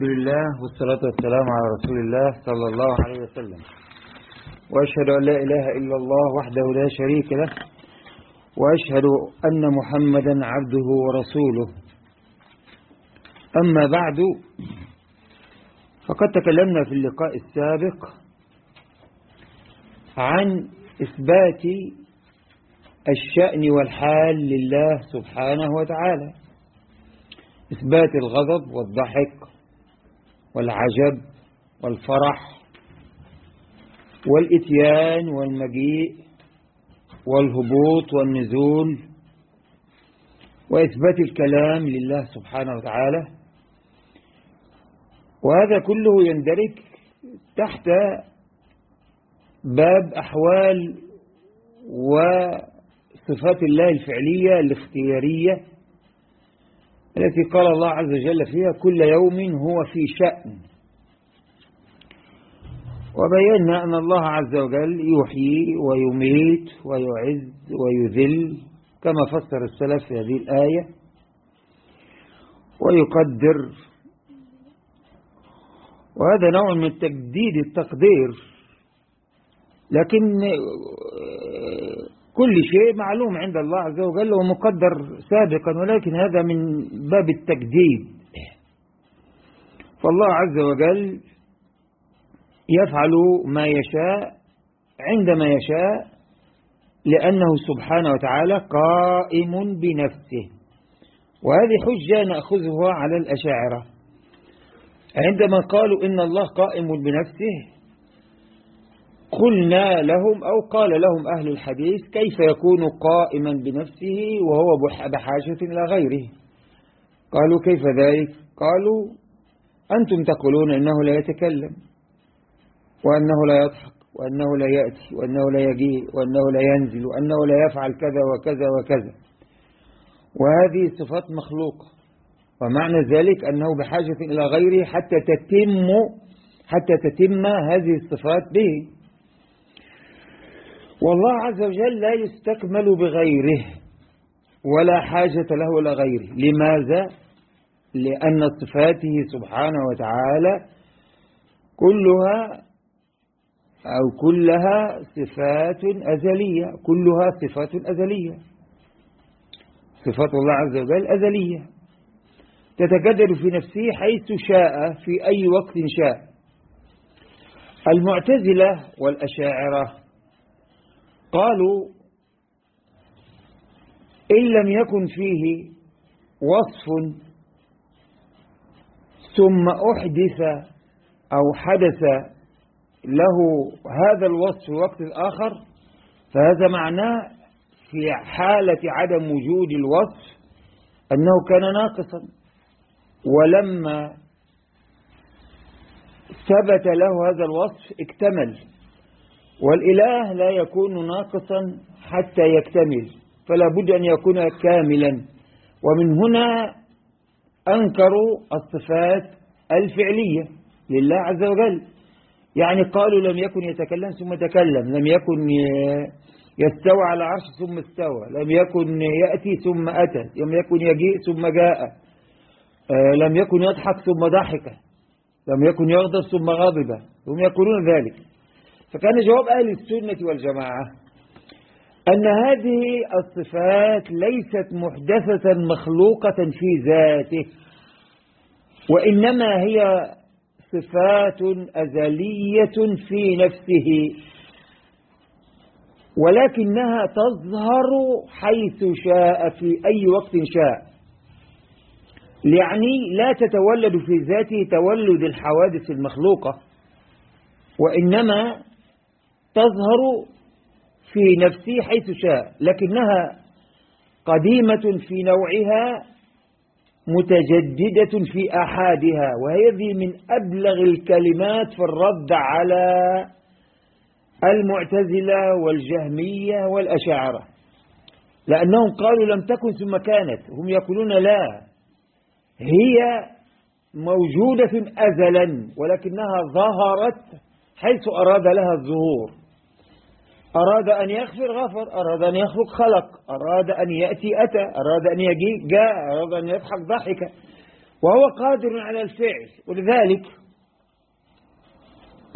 الحمد لله والصلاة والسلام على رسول الله صلى الله عليه وسلم. وأشهد أن لا إله إلا الله وحده لا شريك له وأشهد أن محمدا عبده ورسوله. أما بعد فقد تكلمنا في اللقاء السابق عن إثبات الشأن والحال لله سبحانه وتعالى. إثبات الغضب والضحك والعجب والفرح والإتيان والمجيء والهبوط والنزول وإثبات الكلام لله سبحانه وتعالى. وهذا كله يندرج تحت باب أحوال وصفات الله الفعلية الاختيارية التي قال الله عز وجل فيها كل يوم هو في شأن. وبينا أن الله عز وجل يحيي ويميت ويعز ويذل كما فسر السلف في هذه الآية. ويقدر. وهذا نوع من تجديد التقدير. لكن كل شيء معلوم عند الله عز وجل ومقدر سابقا ولكن هذا من باب التجديد. فالله عز وجل يفعل ما يشاء عندما يشاء لأنه سبحانه وتعالى قائم بنفسه. وهذه حجة نأخذها على الأشاعرة. عندما قالوا إن الله قائم بنفسه قلنا لهم أو قال لهم أهل الحديث كيف يكون قائما بنفسه وهو بحاجة إلى غيره؟ قالوا كيف ذلك؟ قالوا أنتم تقولون إنه لا يتكلم وأنه لا يضحك وأنه لا يأتي وأنه لا يجيء وأنه لا ينزل وأنه لا يفعل كذا وكذا وكذا. وهذه صفات مخلوقة. ومعنى ذلك أنه بحاجة إلى غيره حتى تتم حتى تتم هذه الصفات به. والله عز وجل لا يستكمل بغيره ولا حاجة له إلى غيره. لماذا؟ لأن صفاته سبحانه وتعالى كلها أو كلها صفات أزلية كلها صفات أزلية. صفات الله عز وجل أزلية. تتجدد في نفسه حيث شاء في أي وقت شاء. المعتزلة والأشاعرة قالوا إن لم يكن فيه وصف ثم أحدث أو حدث له هذا الوصف في وقت آخر فهذا معناه في حالة عدم وجود الوصف أنه كان ناقصا. ولما ثبت له هذا الوصف اكتمل. والإله لا يكون ناقصا حتى يكتمل فلا بد أن يكون كاملا. ومن هنا أنكروا الصفات الفعلية لله عز وجل. يعني قالوا لم يكن يتكلم ثم تكلم لم يكن يستوى على عرش ثم استوى لم يكن يأتي ثم أتى لم يكن يجيء ثم جاء لم يكن يضحك ثم ضحك لم يكن يغضب ثم غضب هم يقولون ذلك. فكان جواب أهل السنة والجماعة أن هذه الصفات ليست محدثة مخلوقة في ذاته وإنما هي صفات أزلية في نفسه ولكنها تظهر حيث شاء في أي وقت شاء. يعني لا تتولد في ذاته تولد الحوادث المخلوقة وإنما تظهر في نفسه حيث شاء لكنها قديمة في نوعها متجددة في أحادها وهذه من أبلغ الكلمات في الرد على المعتزلة والجهمية والأشاعرة. لأنهم قالوا لم تكن ثم كانت هم يقولون لا هي موجودة أزلا ولكنها ظهرت حيث أراد لها الظهور. أراد أن يغفر غفر. أراد أن يخلق خلق. أراد أن يأتي أتى. أراد أن يجي جاء. أراد أن يضحك ضحك. وهو قادر على الفعل. ولذلك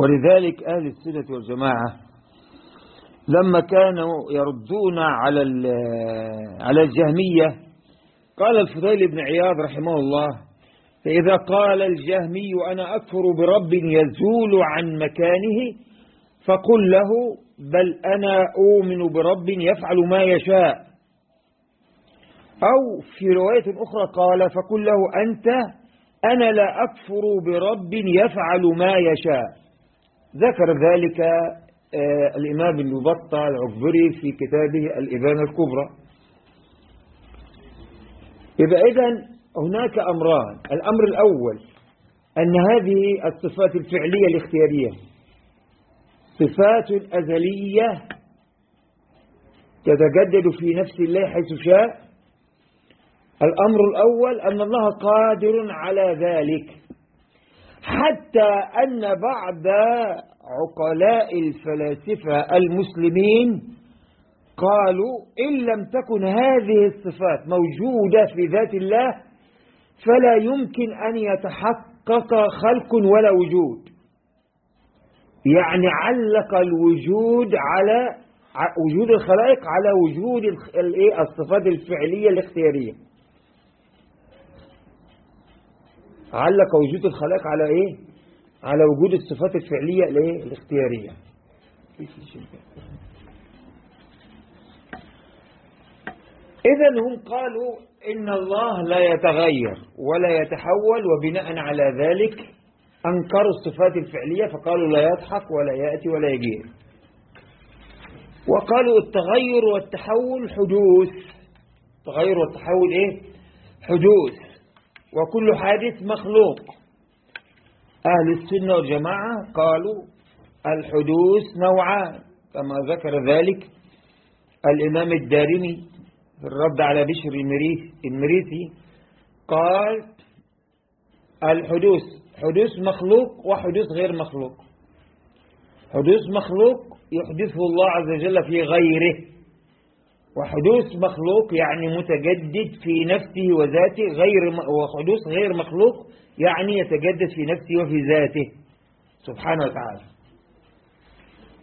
ولذلك أهل السنة والجماعة لما كانوا يردون على على الجهمية قال الفضيل بن عياض رحمه الله فإذا قال الجهمي أنا أكفر برب يزول عن مكانه فقل له بل أنا أؤمن برب يفعل ما يشاء. أو في رواية أخرى قال فقل له أنت أنا لا أكفر برب يفعل ما يشاء. ذكر ذلك آه، الإمام ابن بطة العكبري في كتابه الإبانة الكبرى. يبقى إذن هناك أمران. الأمر الأول أن هذه الصفات الفعلية الاختيارية. صفات أزلية تتجدد في نفس الله حيث شاء. الأمر الأول أن الله قادر على ذلك. حتى أن بعض عقلاء الفلاسفة المسلمين قالوا إن لم تكن هذه الصفات موجودة في ذات الله فلا يمكن أن يتحقق خلق ولا وجود. يعني علق الوجود على وجود الخلائق على وجود الصفات الفعلية الاختيارية. علق وجود الخلائق على إيه؟ على وجود الصفات الفعلية الايه؟ الاختيارية. إذا هم قالوا إن الله لا يتغير ولا يتحول وبناء على ذلك أنكروا الصفات الفعلية فقالوا لا يضحك ولا يأتي ولا يجير. وقالوا التغير والتحول حدوث. التغير والتحول إيه؟ حدوث. وكل حادث مخلوق. أهل السنة والجماعة قالوا الحدوث نوعان. كما ذكر ذلك الإمام الدارمي في الرد على بشر المريثي قال الحدوث حدوث مخلوق وحدوث غير مخلوق. حدوث مخلوق يحدثه الله عز وجل في غيره. وحدوث مخلوق يعني متجدد في نفسه وذاته غير وحدوث غير مخلوق يعني يتجدد في نفسه وفي ذاته. سبحانه وتعالى.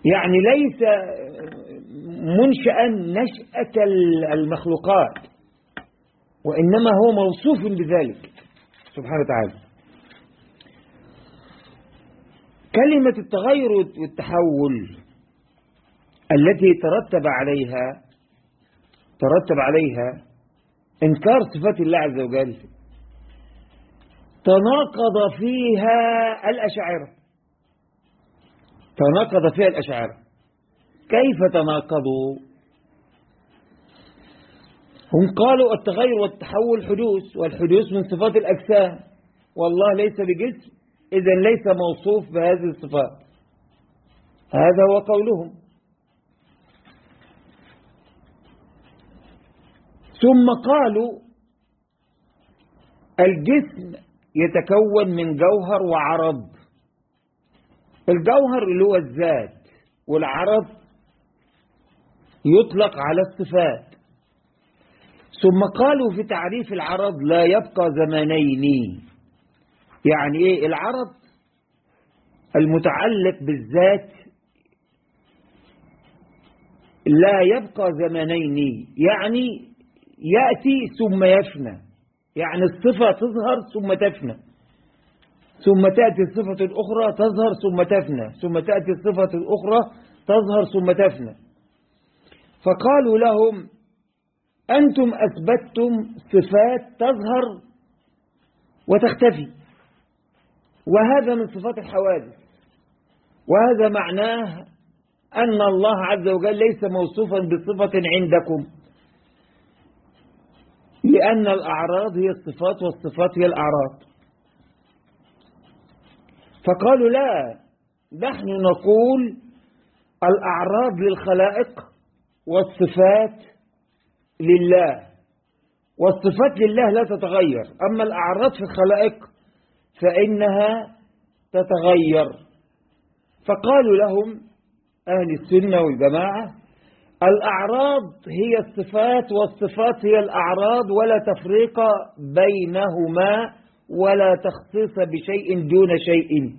يعني ليس منشأ نشأة المخلوقات وإنما هو موصوف بذلك. سبحانه وتعالى. كلمة التغير والتحول التي ترتب عليها ترتب عليها إنكار صفات الله عز وجل. تناقض فيها الأشاعرة تناقض فيها الأشاعرة كيف تناقضوا؟ هم قالوا التغير والتحول حدوث والحدوث من صفات الأجسام. والله ليس بجسم. إذا ليس موصوف بهذه الصفات. هذا هو قولهم. ثم قالوا الجسم يتكون من جوهر وعرض. الجوهر اللي هو الذات والعرض يطلق على الصفات. ثم قالوا في تعريف العرض لا يبقى زمانين. يعني إيه؟ العرض المتعلق بالذات لا يبقى زمانين. يعني يأتي ثم يفنى. يعني الصفة تظهر ثم تفنى. ثم تأتي الصفة الأخرى تظهر ثم تفنى. ثم تأتي الصفة الأخرى تظهر ثم تفنى. فقالوا لهم أنتم أثبتتم صفات تظهر وتختفي. وهذا من صفات الحوادث. وهذا معناه أن الله عز وجل ليس موصوفا بصفة عندكم لأن الأعراض هي الصفات والصفات هي الأعراض. فقالوا لا نحن نقول الأعراض للخلائق والصفات لله والصفات لله لا تتغير أما الأعراض في الخلائق فإنها تتغير. فقالوا لهم أهل السنة والجماعة الأعراض هي الصفات والصفات هي الأعراض ولا تفريق بينهما ولا تخصيص بشيء دون شيء.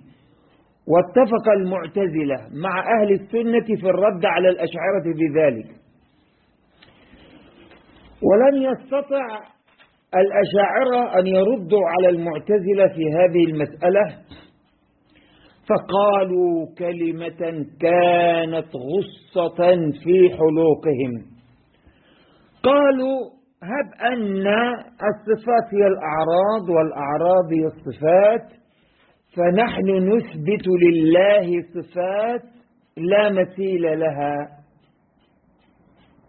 واتفق المعتزلة مع أهل السنة في الرد على الأشعرة بذلك. ولم يستطع الأشاعرة أن يردوا على المعتزلة في هذه المسألة فقالوا كلمة كانت غصة في حلوقهم. قالوا هب أن الصفات هي الأعراض والأعراض هي الصفات فنحن نثبت لله صفات لا مثيل لها.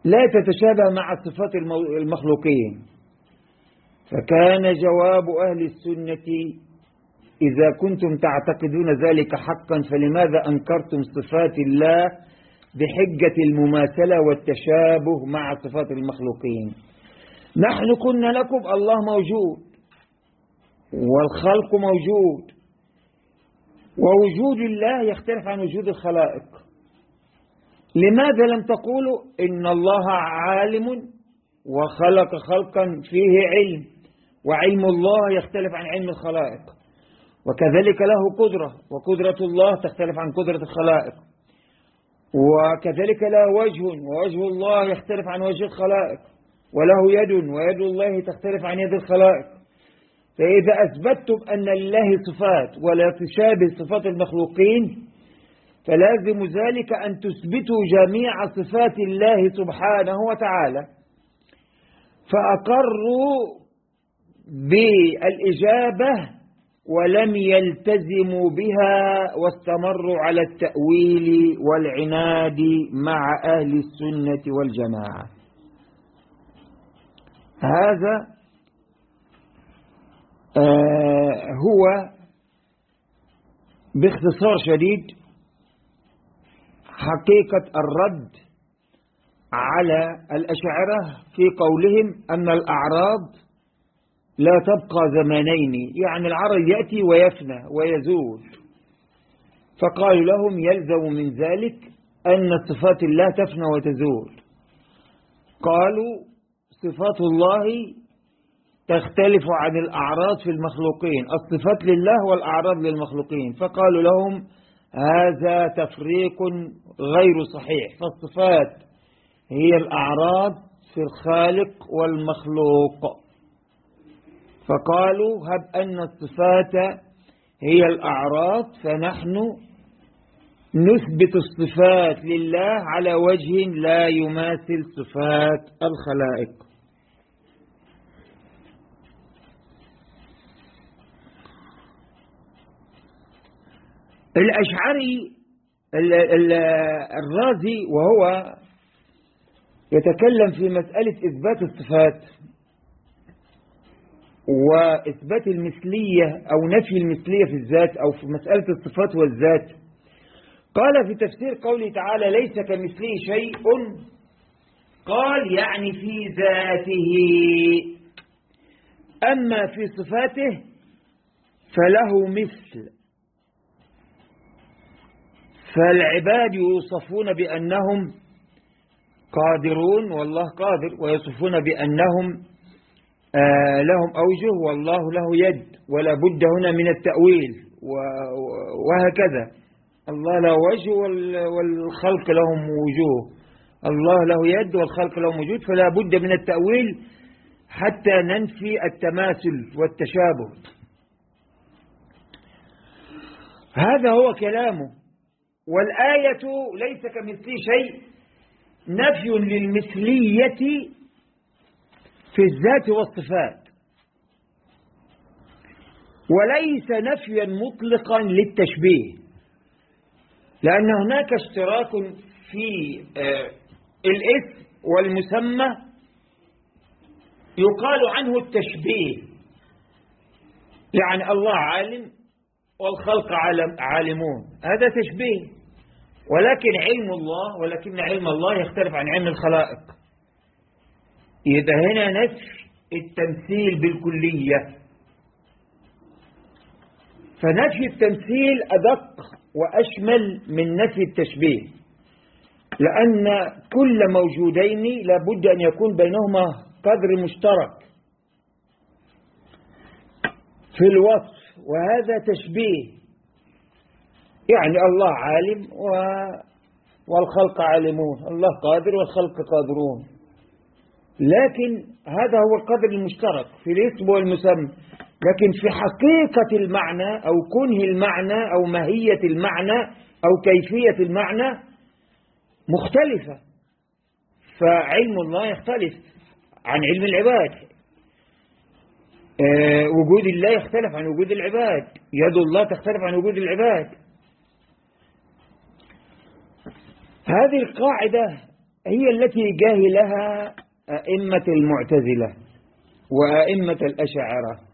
لا تتشابه مع صفات المخلوقين. فكان جواب أهل السنة إذا كنتم تعتقدون ذلك حقا فلماذا أنكرتم صفات الله بحجة المماثلة والتشابه مع صفات المخلوقين؟ نحن كنا لكم الله موجود والخلق موجود ووجود الله يختلف عن وجود الخلائق. لماذا لم تقولوا إن الله عالم وخلق خلقا فيه علم؟ وعلم الله يختلف عن علم الخلائق. وكذلك له قدرة وقدرة الله تختلف عن قدرة الخلائق. وكذلك له وجه ووجه الله يختلف عن وجه الخلائق. وله يد ويد الله تختلف عن يد الخلائق. فإذا أثبتتم أن لله صفات ولا تشابه صفات المخلوقين فلازم ذلك أن تثبتوا جميع صفات الله سبحانه وتعالى. فأقروا بالإجابة ولم يلتزموا بها واستمروا على التأويل والعناد مع أهل السنة والجماعة. هذا آه هو باختصار شديد حقيقة الرد على الأشعرة في قولهم أن الأعراض لا تبقى زمانين. يعني العرض يأتي ويفنى ويزول. فقالوا لهم يلزم من ذلك أن صفات الله تفنى وتزول. قالوا صفات الله تختلف عن الأعراض في المخلوقين. الصفات لله والأعراض للمخلوقين. فقالوا لهم هذا تفريق غير صحيح. فالصفات هي الأعراض في الخالق والمخلوق. فقالوا هب أن الصفات هي الأعراض فنحن نثبت الصفات لله على وجه لا يماثل صفات الخلائق. الأشعري الرازي وهو يتكلم في مسألة إثبات الصفات. وإثبات المثلية أو نفي المثلية في الذات أو في مسألة الصفات والذات. قال في تفسير قوله تعالى ليس كمثله شيء. قال يعني في ذاته. أما في صفاته فله مثل. فالعباد يوصفون بأنهم قادرون والله قادر ويصفون بأنهم لهم أوجه والله له يد ولا بد هنا من التأويل وهكذا. الله له وجه والخلق لهم وجوه. الله له يد والخلق لهم وجود فلا بد من التأويل حتى ننفي التماثل والتشابه. هذا هو كلامه. والآية ليس كمثله شيء نفي للمثلية في الذات والصفات. وليس نفيا مطلقا للتشبيه. لأن هناك اشتراك في آه، الاسم والمسمى يقال عنه التشبيه. يعني الله عالم والخلق عالمون. هذا تشبيه. ولكن علم الله ولكن علم الله يختلف عن علم الخلائق. يبقى هنا نفي التمثيل بالكلية. فنفي التمثيل أدق وأشمل من نفي التشبيه لأن كل موجودين لابد أن يكون بينهما قدر مشترك. في الوصف وهذا تشبيه. يعني الله عالم و والخلق عالمون الله قادر والخلق قادرون. لكن هذا هو القدر المشترك في الاسم والمسمى. لكن في حقيقة المعنى أو كنه المعنى أو ماهية المعنى أو كيفية المعنى مختلفة. فعلم الله يختلف عن علم العباد. آه، وجود الله يختلف عن وجود العباد. يد الله تختلف عن وجود العباد. هذه القاعدة هي التي جاهلها أئمة المعتزلة وأئمة الأشاعرة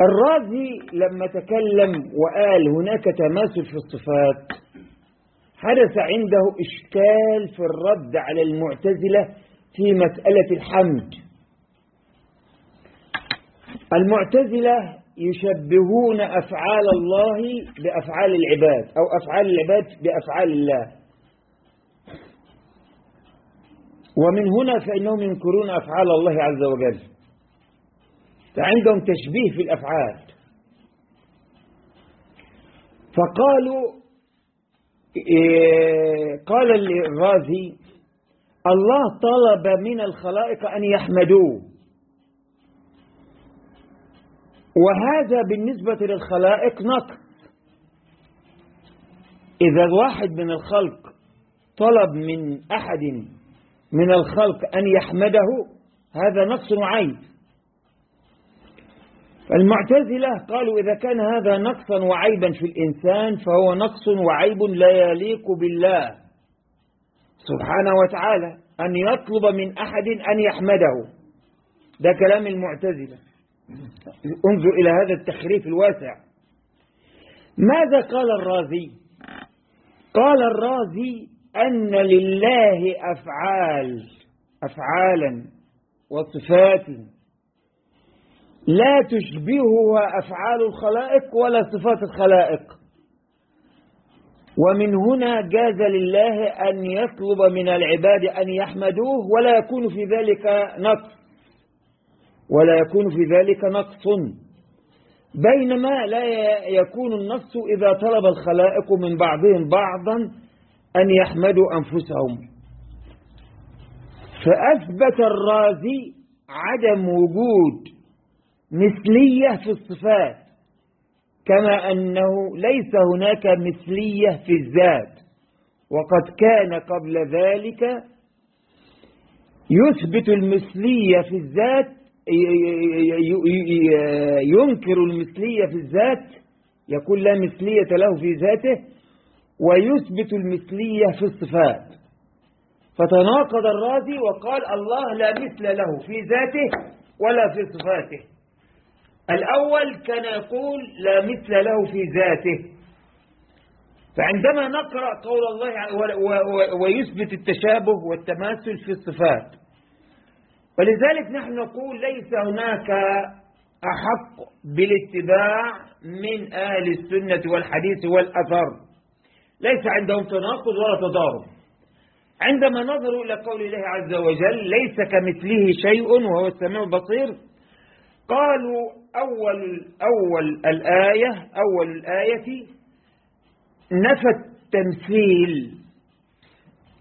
الرازي لما تكلم وقال هناك تماثل في الصفات حدث عنده إشكال في الرد على المعتزلة في مسألة الحمد. المعتزلة يشبهون أفعال الله بأفعال العباد أو أفعال العباد بأفعال الله. ومن هنا فإنهم ينكرون أفعال الله عز وجل. فعندهم تشبيه في الأفعال. فقالوا إيه قال الرازي الله طلب من الخلائق أن يحمدوه. وهذا بالنسبة للخلائق نقص. إذا واحد من الخلق طلب من أحد من الخلق أن يحمده هذا نقص وعيب المعتزلة قالوا إذا كان هذا نقصا وعيبا في الإنسان فهو نقص وعيب لا يليق بالله سبحانه وتعالى أن يطلب من أحد أن يحمده. ده كلام المعتزلة. انظر إلى هذا التخريف الواسع. ماذا قال الرازي؟ قال الرازي أن لله أفعال أفعالا وصفات لا تشبهها أفعال الخلائق ولا صفات الخلائق. ومن هنا جاز لله أن يطلب من العباد أن يحمدوه ولا يكون في ذلك نقص ولا يكون في ذلك نقص. بينما لا يكون النقص إذا طلب الخلائق من بعضهم بعضا أن يحمدوا أنفسهم. فأثبت الرازي عدم وجود مثلية في الصفات كما أنه ليس هناك مثلية في الذات وقد كان قبل ذلك يثبت المثلية في الذات ينكر المثلية في الذات يقول لا مثلية له في ذاته ويثبت المثلية في الصفات. فتناقض الرازي وقال الله لا مثل له في ذاته ولا في صفاته. الأول كان يقول لا مثل له في ذاته. فعندما نقرأ قول الله ويثبت التشابه والتماثل في الصفات. ولذلك نحن نقول ليس هناك أحق بالاتباع من أهل السنة والحديث والأثر. ليس عندهم تناقض ولا تضارب. عندما نظروا إلى قول الله عز وجل ليس كمثله شيء وهو السميع البصير قالوا أول, أول الآية أول الآية نفى التمثيل.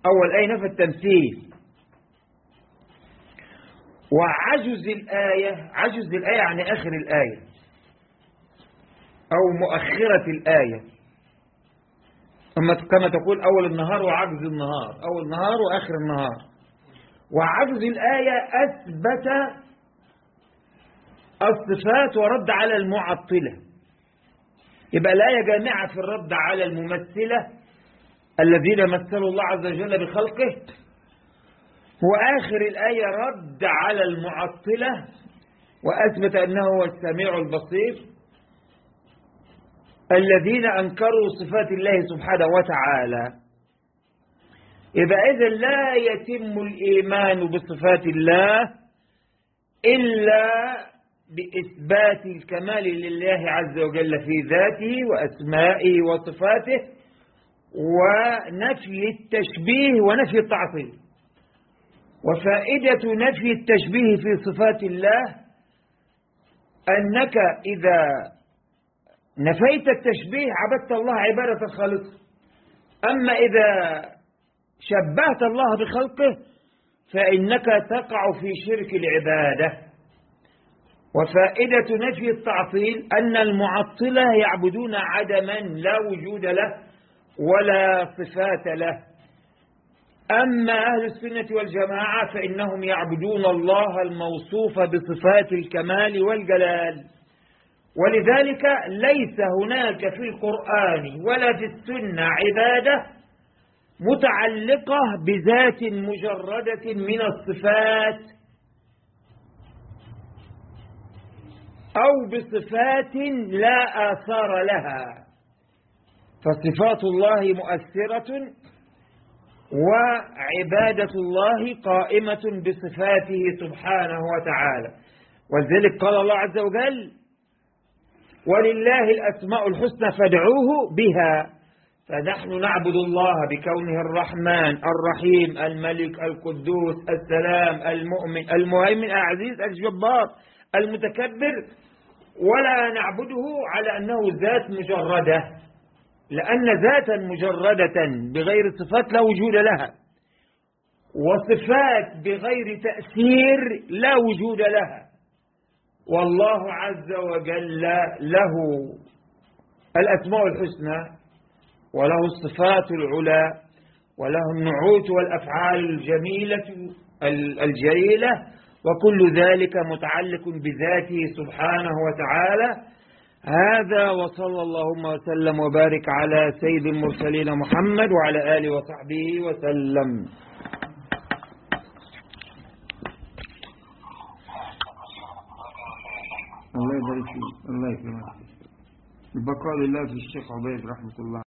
أول آية نفى التمثيل. وعجز الآية عجز الآية يعني آخر الآية أو مؤخرة الآية. أما كما تقول أول النهار وعجز النهار أول النهار وآخر النهار. وعجز الآية أثبت الصفات ورد على المعطلة. يبقى الآية جامعة في الرد على الممثلة الذين مثلوا الله عز وجل بخلقه. وآخر الآية رد على المعطلة وأثبت أنه هو السميع البصير. الذين أنكروا صفات الله سبحانه وتعالى. إذا إذا لا يتم الإيمان بصفات الله إلا بإثبات الكمال لله عز وجل في ذاته وأسمائه وصفاته ونفي التشبيه ونفي التعطيل. وفائدة نفي التشبيه في صفات الله أنك إذا نفيت التشبيه عبدت الله عبادة خالصة أما إذا شبهت الله بخلقه فإنك تقع في شرك العبادة. وفائدة نفي التعطيل أن المعطلة يعبدون عدما لا وجود له ولا صفات له. أما أهل السنة والجماعة فإنهم يعبدون الله الموصوف بصفات الكمال والجلال. ولذلك ليس هناك في القرآن ولا في السنة عبادة متعلقة بذات مجردة من الصفات أو بصفات لا آثار لها. فصفات الله مؤثرة وعبادة الله قائمة بصفاته سبحانه وتعالى. ولذلك قال الله عز وجل ولله الأسماء الحسنى فادعوه بها. فنحن نعبد الله بكونه الرحمن الرحيم الملك القدوس السلام المؤمن المهيمن العزيز الجبار المتكبر. ولا نعبده على أنه ذات مجردة لأن ذاتا مجردة بغير صفات لا وجود لها وصفات بغير تأثير لا وجود لها. والله عز وجل له الأسماء الحسنى وله الصفات العلى وله النعوت والأفعال الجميلة الجليلة وكل ذلك متعلق بذاته سبحانه وتعالى. هذا وصلى اللهم وسلم وبارك على سيد المرسلين محمد وعلى آله وصحبه وسلم. الله يبارك فيك. الله يكرمك. البقاء لله في الشيخ عبيد رحمة الله.